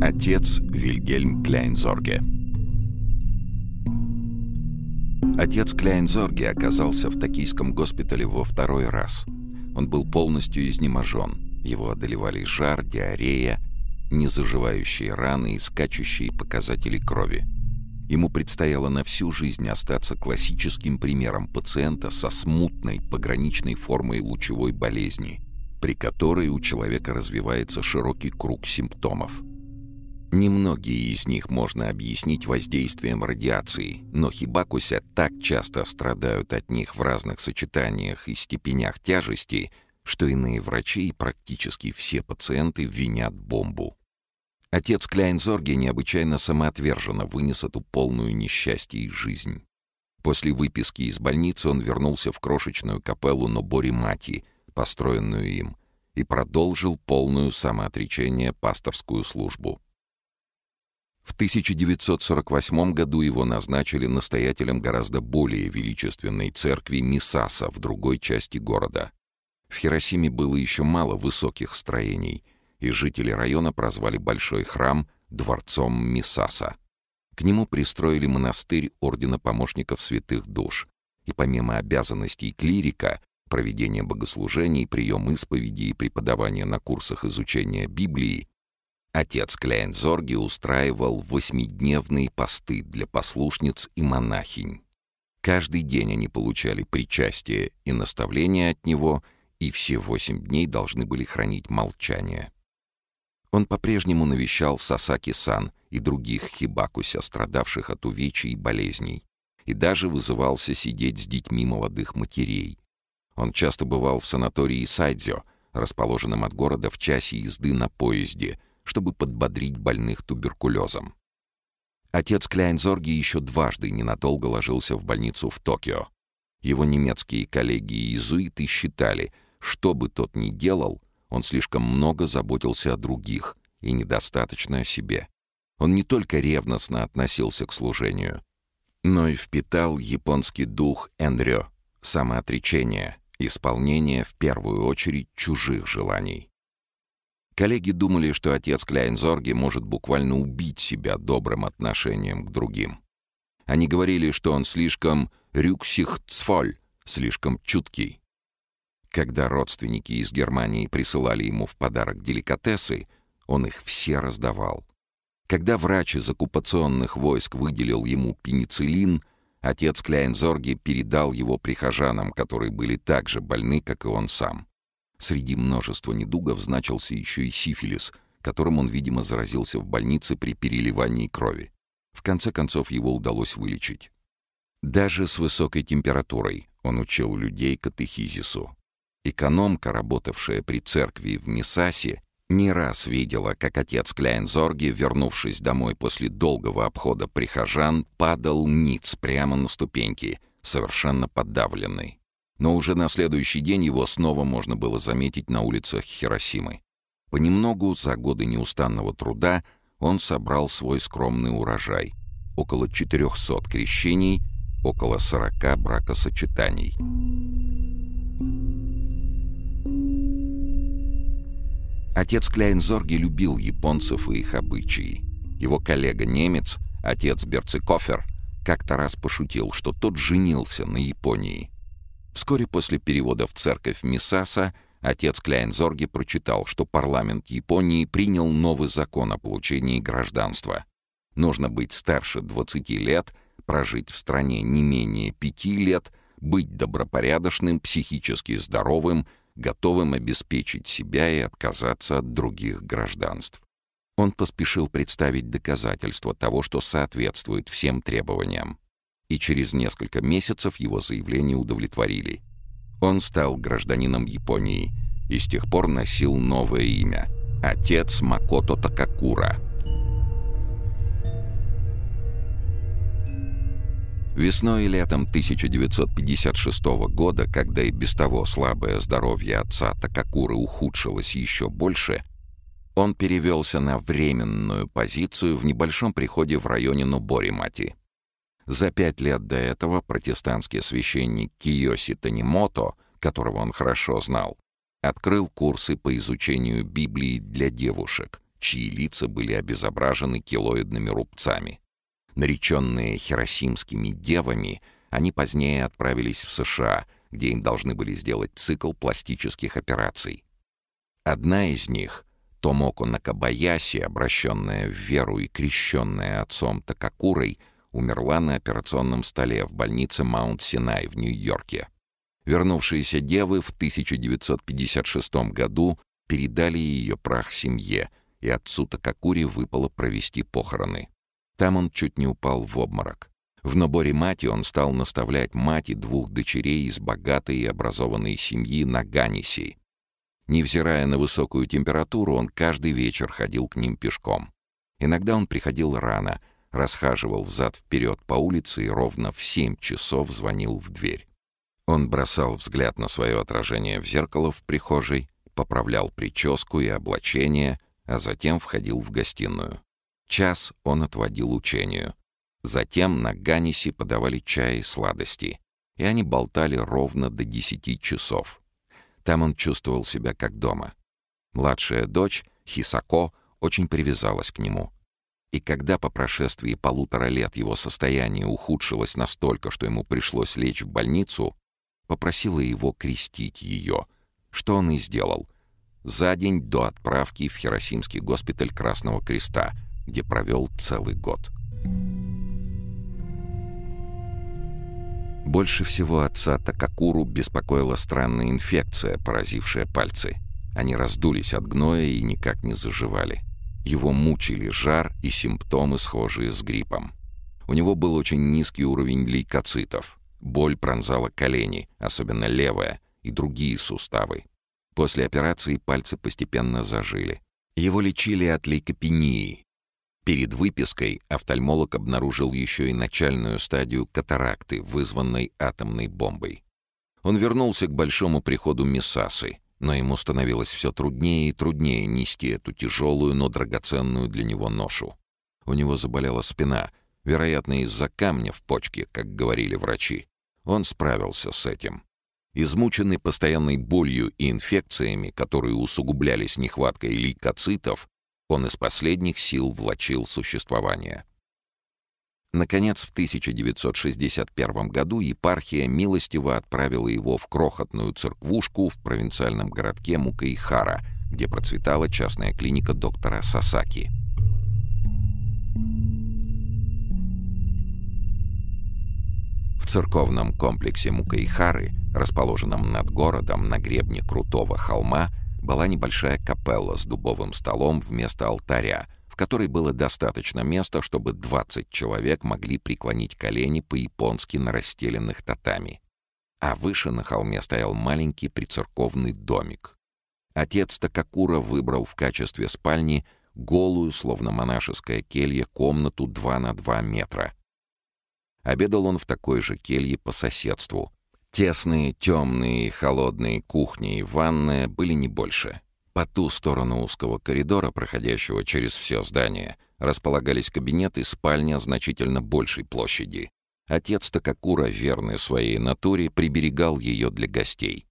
Отец Вильгельм Кляйнзорге Отец Кляйнзорге оказался в токийском госпитале во второй раз. Он был полностью изнеможен. Его одолевали жар, диарея, незаживающие раны и скачущие показатели крови. Ему предстояло на всю жизнь остаться классическим примером пациента со смутной пограничной формой лучевой болезни, при которой у человека развивается широкий круг симптомов. Немногие из них можно объяснить воздействием радиации, но хибакуся так часто страдают от них в разных сочетаниях и степенях тяжести, что иные врачи и практически все пациенты винят бомбу. Отец Кляйнзорги необычайно самоотверженно вынес эту полную несчастье и жизнь. После выписки из больницы он вернулся в крошечную капеллу Нобори Мати, построенную им, и продолжил полную самоотречение пасторскую службу. В 1948 году его назначили настоятелем гораздо более величественной церкви Мисаса в другой части города. В Хиросиме было еще мало высоких строений — и жители района прозвали большой храм дворцом Мисаса. К нему пристроили монастырь Ордена Помощников Святых Душ, и помимо обязанностей клирика, проведения богослужений, прием исповеди и преподавания на курсах изучения Библии, отец Кляйнзорги устраивал восьмидневные посты для послушниц и монахинь. Каждый день они получали причастие и наставления от него, и все восемь дней должны были хранить молчание. Он по-прежнему навещал Сасаки-сан и других хибакуся, страдавших от увечий и болезней, и даже вызывался сидеть с детьми молодых матерей. Он часто бывал в санатории Сайдзё, расположенном от города в часе езды на поезде, чтобы подбодрить больных туберкулезом. Отец Кляйнзорги еще дважды ненадолго ложился в больницу в Токио. Его немецкие коллеги и иезуиты считали, что бы тот ни делал, он слишком много заботился о других и недостаточно о себе. Он не только ревностно относился к служению, но и впитал японский дух энрё, самоотречения, исполнения в первую очередь чужих желаний. Коллеги думали, что отец Кляйнзорги может буквально убить себя добрым отношением к другим. Они говорили, что он слишком рюксихцфоль, слишком чуткий. Когда родственники из Германии присылали ему в подарок деликатесы, он их все раздавал. Когда врач из оккупационных войск выделил ему пенициллин, отец Кляйнзорги передал его прихожанам, которые были так же больны, как и он сам. Среди множества недугов значился еще и сифилис, которым он, видимо, заразился в больнице при переливании крови. В конце концов, его удалось вылечить. Даже с высокой температурой он учил людей катехизису. Экономка, работавшая при церкви в Мисасе, не раз видела, как отец Кляйнзорги, вернувшись домой после долгого обхода прихожан, падал ниц прямо на ступеньки, совершенно подавленный. Но уже на следующий день его снова можно было заметить на улицах Хиросимы. Понемногу, за годы неустанного труда, он собрал свой скромный урожай. Около 400 крещений, около 40 бракосочетаний. Отец Кляйнзорги любил японцев и их обычаи. Его коллега-немец, отец Берцикофер, как-то раз пошутил, что тот женился на Японии. Вскоре после перевода в церковь Мисаса отец Кляйнзорги прочитал, что парламент Японии принял новый закон о получении гражданства. Нужно быть старше 20 лет, прожить в стране не менее 5 лет, быть добропорядочным, психически здоровым, готовым обеспечить себя и отказаться от других гражданств. Он поспешил представить доказательства того, что соответствует всем требованиям. И через несколько месяцев его заявление удовлетворили. Он стал гражданином Японии и с тех пор носил новое имя — отец Макото Такакура — Весной и летом 1956 года, когда и без того слабое здоровье отца Такакуры ухудшилось еще больше, он перевелся на временную позицию в небольшом приходе в районе Ноборимати. За пять лет до этого протестантский священник Киоси Танимото, которого он хорошо знал, открыл курсы по изучению Библии для девушек чьи лица были обезображены килоидными рубцами. Нареченные хиросимскими девами, они позднее отправились в США, где им должны были сделать цикл пластических операций. Одна из них, Томоко Накабаяси, обращенная в веру и крещенная отцом Такакурой, умерла на операционном столе в больнице Маунт-Синай в Нью-Йорке. Вернувшиеся девы в 1956 году передали ее прах семье, и отцу Такакури выпало провести похороны. Там он чуть не упал в обморок. В наборе мати он стал наставлять мать и двух дочерей из богатой и образованной семьи на Ганиси. Невзирая на высокую температуру, он каждый вечер ходил к ним пешком. Иногда он приходил рано, расхаживал взад-вперед по улице и ровно в семь часов звонил в дверь. Он бросал взгляд на свое отражение в зеркало в прихожей, поправлял прическу и облачение, а затем входил в гостиную. Час он отводил учению. Затем на Ганисе подавали чай и сладости, и они болтали ровно до десяти часов. Там он чувствовал себя как дома. Младшая дочь, Хисако, очень привязалась к нему. И когда по прошествии полутора лет его состояние ухудшилось настолько, что ему пришлось лечь в больницу, попросила его крестить ее, что он и сделал, за день до отправки в Хиросимский госпиталь Красного Креста, где провел целый год. Больше всего отца Такакуру беспокоила странная инфекция, поразившая пальцы. Они раздулись от гноя и никак не заживали. Его мучили жар и симптомы, схожие с гриппом. У него был очень низкий уровень лейкоцитов. Боль пронзала колени, особенно левая, и другие суставы. После операции пальцы постепенно зажили. Его лечили от лейкопении, Перед выпиской офтальмолог обнаружил еще и начальную стадию катаракты, вызванной атомной бомбой. Он вернулся к большому приходу Мисасы, но ему становилось все труднее и труднее нести эту тяжелую, но драгоценную для него ношу. У него заболела спина, вероятно, из-за камня в почке, как говорили врачи. Он справился с этим. Измученный постоянной болью и инфекциями, которые усугублялись нехваткой лейкоцитов, он из последних сил влачил существование. Наконец, в 1961 году епархия милостиво отправила его в крохотную церквушку в провинциальном городке Мукаихара, где процветала частная клиника доктора Сасаки. В церковном комплексе Мукаихары, расположенном над городом на гребне крутого холма, была небольшая капелла с дубовым столом вместо алтаря, которой было достаточно места, чтобы 20 человек могли преклонить колени по-японски на расстеленных татами. А выше на холме стоял маленький прицерковный домик. Отец Такакура выбрал в качестве спальни голую, словно монашеская келья, комнату 2 на 2 метра. Обедал он в такой же келье по соседству, Тесные, темные и холодные кухни и ванная были не больше. По ту сторону узкого коридора, проходящего через все здание, располагались кабинеты и спальня значительно большей площади. Отец Такакура, верный своей натуре, приберегал ее для гостей.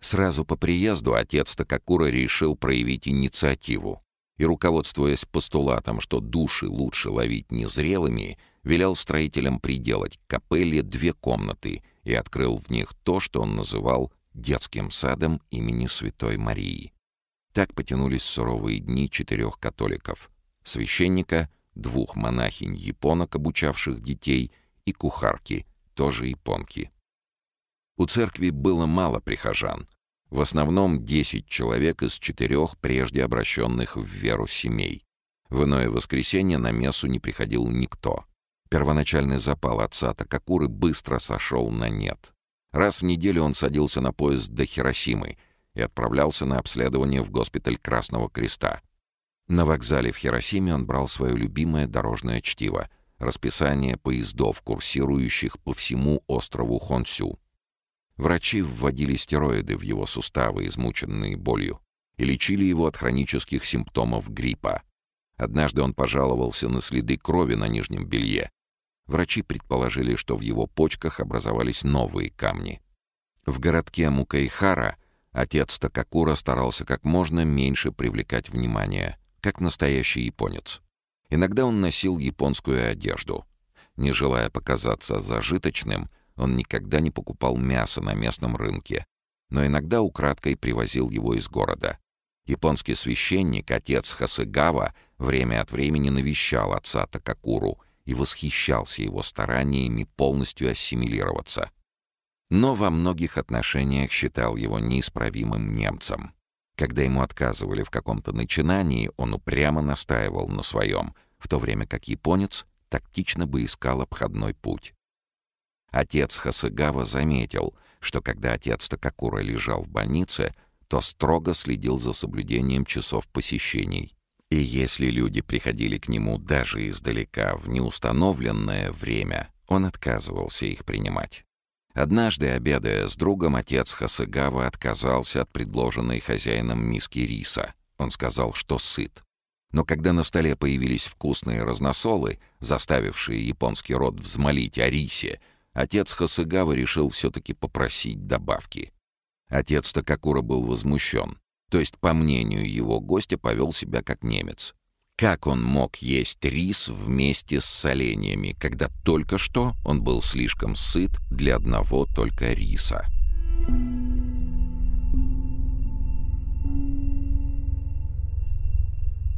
Сразу по приезду отец Такакура решил проявить инициативу и, руководствуясь постулатом, что души лучше ловить незрелыми, велел строителям приделать к капелле две комнаты — и открыл в них то, что он называл детским садом имени Святой Марии. Так потянулись суровые дни четырех католиков — священника, двух монахинь-японок, обучавших детей, и кухарки, тоже японки. У церкви было мало прихожан, в основном 10 человек из четырех прежде обращенных в веру семей. В иное воскресенье на мессу не приходил никто. Первоначальный запал отца Такакуры быстро сошел на нет. Раз в неделю он садился на поезд до Хиросимы и отправлялся на обследование в госпиталь Красного Креста. На вокзале в Хиросиме он брал свое любимое дорожное чтиво — расписание поездов, курсирующих по всему острову Хонсю. Врачи вводили стероиды в его суставы, измученные болью, и лечили его от хронических симптомов гриппа. Однажды он пожаловался на следы крови на нижнем белье Врачи предположили, что в его почках образовались новые камни. В городке Мукайхара отец Такакура старался как можно меньше привлекать внимание, как настоящий японец. Иногда он носил японскую одежду. Не желая показаться зажиточным, он никогда не покупал мясо на местном рынке, но иногда украдкой привозил его из города. Японский священник, отец Хасыгава, время от времени навещал отца Такакуру и восхищался его стараниями полностью ассимилироваться. Но во многих отношениях считал его неисправимым немцем. Когда ему отказывали в каком-то начинании, он упрямо настаивал на своем, в то время как японец тактично бы искал обходной путь. Отец Хасыгава заметил, что когда отец Такакура лежал в больнице, то строго следил за соблюдением часов посещений. И если люди приходили к нему даже издалека в неустановленное время, он отказывался их принимать. Однажды, обедая с другом, отец Хасыгава отказался от предложенной хозяином миски риса. Он сказал, что сыт. Но когда на столе появились вкусные разносолы, заставившие японский род взмолить о рисе, отец Хасыгава решил все-таки попросить добавки. Отец Такакура был возмущен. То есть, по мнению его гостя, повел себя как немец. Как он мог есть рис вместе с соленьями, когда только что он был слишком сыт для одного только риса?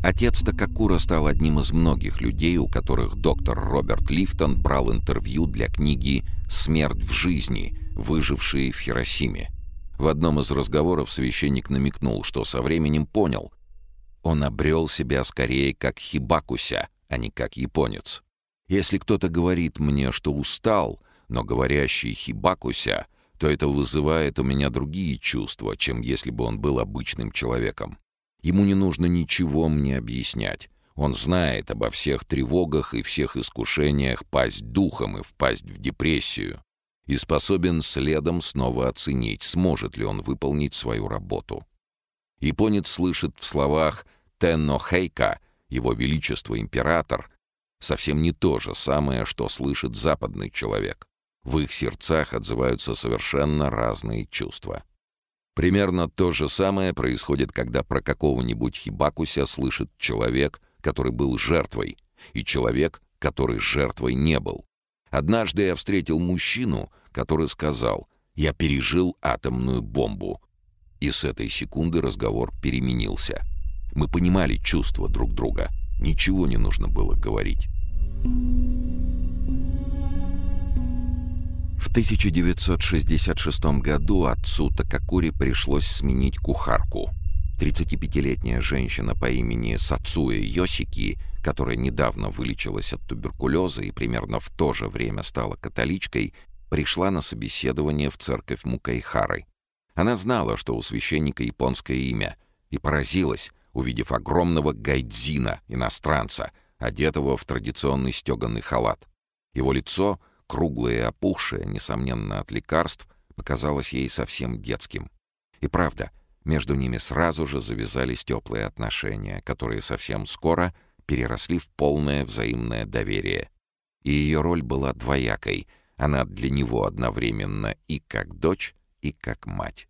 Отец Такакура стал одним из многих людей, у которых доктор Роберт Лифтон брал интервью для книги «Смерть в жизни. Выжившие в Хиросиме». В одном из разговоров священник намекнул, что со временем понял, он обрел себя скорее как хибакуся, а не как японец. Если кто-то говорит мне, что устал, но говорящий хибакуся, то это вызывает у меня другие чувства, чем если бы он был обычным человеком. Ему не нужно ничего мне объяснять. Он знает обо всех тревогах и всех искушениях пасть духом и впасть в депрессию и способен следом снова оценить, сможет ли он выполнить свою работу. Японец слышит в словах «Тенно Хейка» «Его Величество Император» совсем не то же самое, что слышит западный человек. В их сердцах отзываются совершенно разные чувства. Примерно то же самое происходит, когда про какого-нибудь хибакуся слышит человек, который был жертвой, и человек, который жертвой не был. Однажды я встретил мужчину, который сказал «Я пережил атомную бомбу». И с этой секунды разговор переменился. Мы понимали чувства друг друга. Ничего не нужно было говорить. В 1966 году отцу Такакури пришлось сменить кухарку. 35-летняя женщина по имени Сацуэ Йосики, которая недавно вылечилась от туберкулеза и примерно в то же время стала католичкой, пришла на собеседование в церковь Мукайхары. Она знала, что у священника японское имя, и поразилась, увидев огромного гайдзина, иностранца, одетого в традиционный стеганый халат. Его лицо, круглое и опухшее, несомненно, от лекарств, показалось ей совсем детским. И правда, между ними сразу же завязались теплые отношения, которые совсем скоро переросли в полное взаимное доверие. И ее роль была двоякой — она для него одновременно и как дочь, и как мать.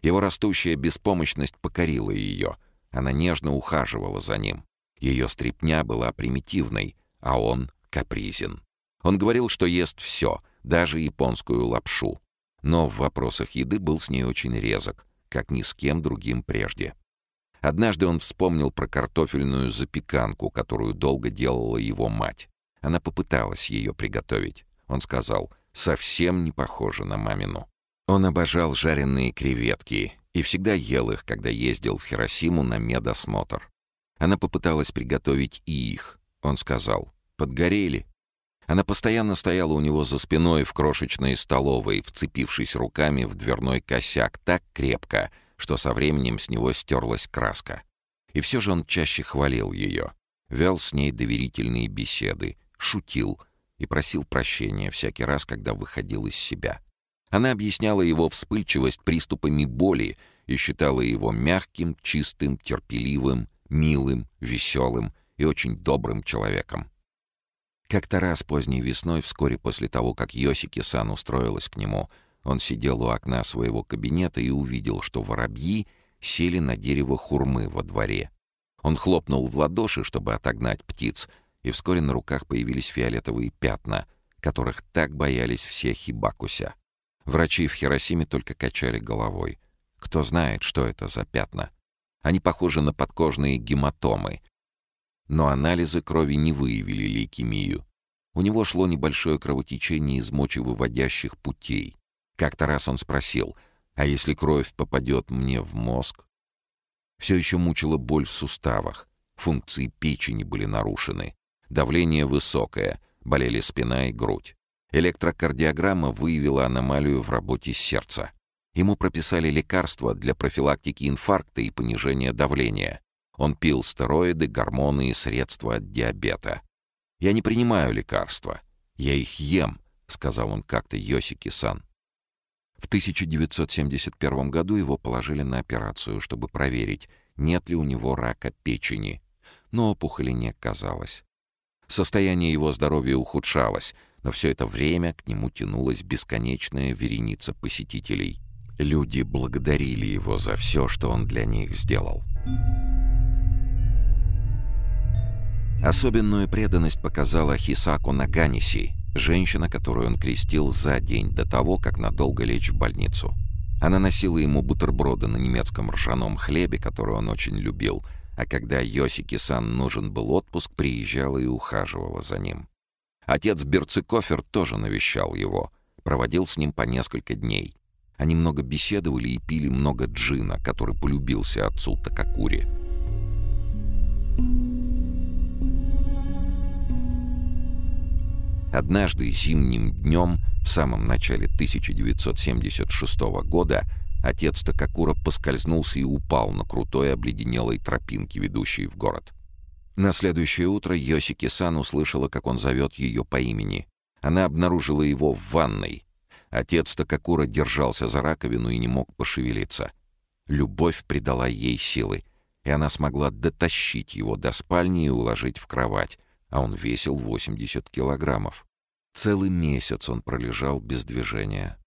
Его растущая беспомощность покорила ее. Она нежно ухаживала за ним. Ее стрипня была примитивной, а он капризен. Он говорил, что ест все, даже японскую лапшу. Но в вопросах еды был с ней очень резок, как ни с кем другим прежде. Однажды он вспомнил про картофельную запеканку, которую долго делала его мать. Она попыталась ее приготовить. Он сказал, совсем не похоже на мамину. Он обожал жареные креветки и всегда ел их, когда ездил в Хиросиму на медосмотр. Она попыталась приготовить и их. Он сказал, подгорели. Она постоянно стояла у него за спиной в крошечной столовой, вцепившись руками в дверной косяк так крепко, что со временем с него стерлась краска. И все же он чаще хвалил ее, вел с ней доверительные беседы, шутил — и просил прощения всякий раз, когда выходил из себя. Она объясняла его вспыльчивость приступами боли и считала его мягким, чистым, терпеливым, милым, веселым и очень добрым человеком. Как-то раз поздней весной, вскоре после того, как Йосики-сан устроилась к нему, он сидел у окна своего кабинета и увидел, что воробьи сели на дерево хурмы во дворе. Он хлопнул в ладоши, чтобы отогнать птиц, и вскоре на руках появились фиолетовые пятна, которых так боялись все хибакуся. Врачи в Хиросиме только качали головой. Кто знает, что это за пятна. Они похожи на подкожные гематомы. Но анализы крови не выявили лейкемию. У него шло небольшое кровотечение из мочевыводящих путей. Как-то раз он спросил, а если кровь попадет мне в мозг? Все еще мучила боль в суставах. Функции печени были нарушены. Давление высокое, болели спина и грудь. Электрокардиограмма выявила аномалию в работе сердца. Ему прописали лекарства для профилактики инфаркта и понижения давления. Он пил стероиды, гормоны и средства от диабета. «Я не принимаю лекарства. Я их ем», — сказал он как-то Йосики-сан. В 1971 году его положили на операцию, чтобы проверить, нет ли у него рака печени. Но опухоли не оказалось. Состояние его здоровья ухудшалось, но все это время к нему тянулась бесконечная вереница посетителей. Люди благодарили его за все, что он для них сделал. Особенную преданность показала Хисаку Наганиси, женщина, которую он крестил за день до того, как надолго лечь в больницу. Она носила ему бутерброды на немецком ржаном хлебе, который он очень любил, а когда Йосики-сан нужен был отпуск, приезжала и ухаживала за ним. Отец Берцикофер тоже навещал его, проводил с ним по несколько дней. Они много беседовали и пили много джина, который полюбился отцу Такакури. Однажды зимним днем, в самом начале 1976 года, отец Такакура поскользнулся и упал на крутой обледенелой тропинке, ведущей в город. На следующее утро Йосики-сан услышала, как он зовет ее по имени. Она обнаружила его в ванной. Отец Такакура держался за раковину и не мог пошевелиться. Любовь придала ей силы, и она смогла дотащить его до спальни и уложить в кровать, а он весил 80 килограммов. Целый месяц он пролежал без движения.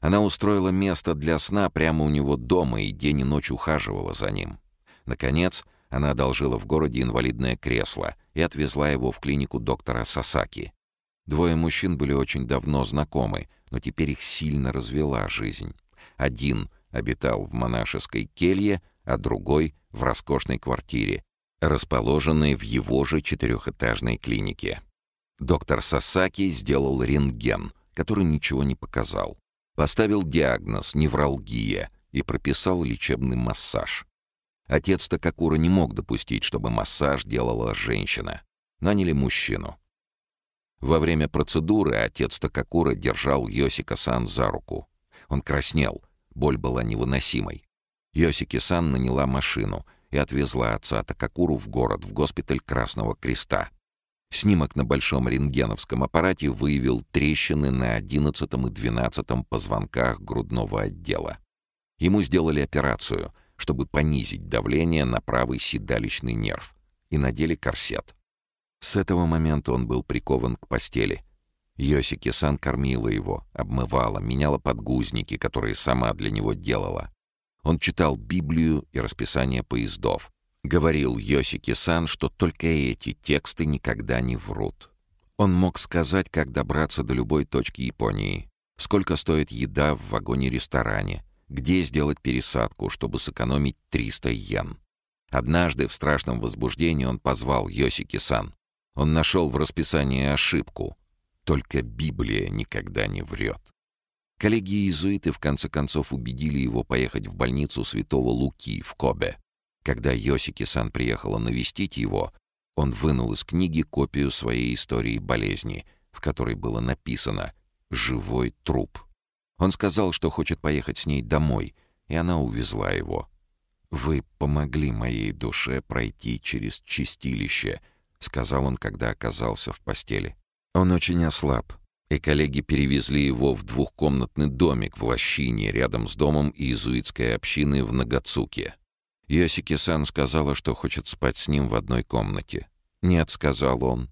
Она устроила место для сна прямо у него дома и день и ночь ухаживала за ним. Наконец, она одолжила в городе инвалидное кресло и отвезла его в клинику доктора Сасаки. Двое мужчин были очень давно знакомы, но теперь их сильно развела жизнь. Один обитал в монашеской келье, а другой — в роскошной квартире, расположенной в его же четырехэтажной клинике. Доктор Сасаки сделал рентген, который ничего не показал. Поставил диагноз «невралгия» и прописал лечебный массаж. Отец Такакура не мог допустить, чтобы массаж делала женщина. Наняли мужчину. Во время процедуры отец Такакура держал Йосика-сан за руку. Он краснел, боль была невыносимой. Йосики-сан наняла машину и отвезла отца Такакуру в город, в госпиталь Красного Креста. Снимок на большом рентгеновском аппарате выявил трещины на 11 и 12 позвонках грудного отдела. Ему сделали операцию — чтобы понизить давление на правый седалищный нерв, и надели корсет. С этого момента он был прикован к постели. Йосики-сан кормила его, обмывала, меняла подгузники, которые сама для него делала. Он читал Библию и расписание поездов. Говорил Йосики-сан, что только эти тексты никогда не врут. Он мог сказать, как добраться до любой точки Японии, сколько стоит еда в вагоне-ресторане, где сделать пересадку, чтобы сэкономить 300 йен. Однажды в страшном возбуждении он позвал Йосики-сан. Он нашел в расписании ошибку. Только Библия никогда не врет. Коллеги-иезуиты в конце концов убедили его поехать в больницу Святого Луки в Кобе. Когда Йосики-сан приехала навестить его, он вынул из книги копию своей истории болезни, в которой было написано «Живой труп». Он сказал, что хочет поехать с ней домой, и она увезла его. «Вы помогли моей душе пройти через чистилище», — сказал он, когда оказался в постели. Он очень ослаб, и коллеги перевезли его в двухкомнатный домик в лощине рядом с домом иезуитской общины в Нагацуке. Йосики-сан сказала, что хочет спать с ним в одной комнате. «Нет», — сказал он.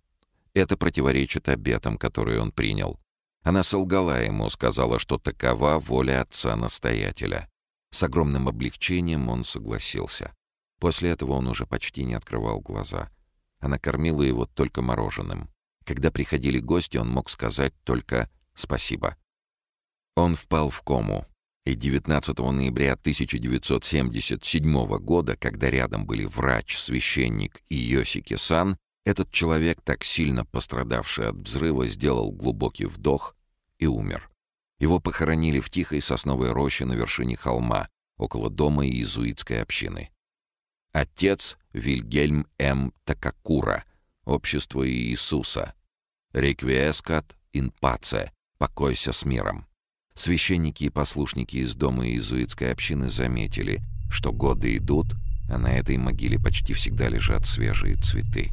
«Это противоречит обетам, которые он принял. Она солгала ему, сказала, что такова воля отца-настоятеля. С огромным облегчением он согласился. После этого он уже почти не открывал глаза. Она кормила его только мороженым. Когда приходили гости, он мог сказать только «спасибо». Он впал в кому. И 19 ноября 1977 года, когда рядом были врач, священник и Йосики-сан, этот человек, так сильно пострадавший от взрыва, сделал глубокий вдох и умер. Его похоронили в тихой сосновой роще на вершине холма, около дома иезуитской общины. Отец Вильгельм М. Такакура, Общество Иисуса. Реквиескат ин паце, покойся с миром. Священники и послушники из дома иезуитской общины заметили, что годы идут, а на этой могиле почти всегда лежат свежие цветы.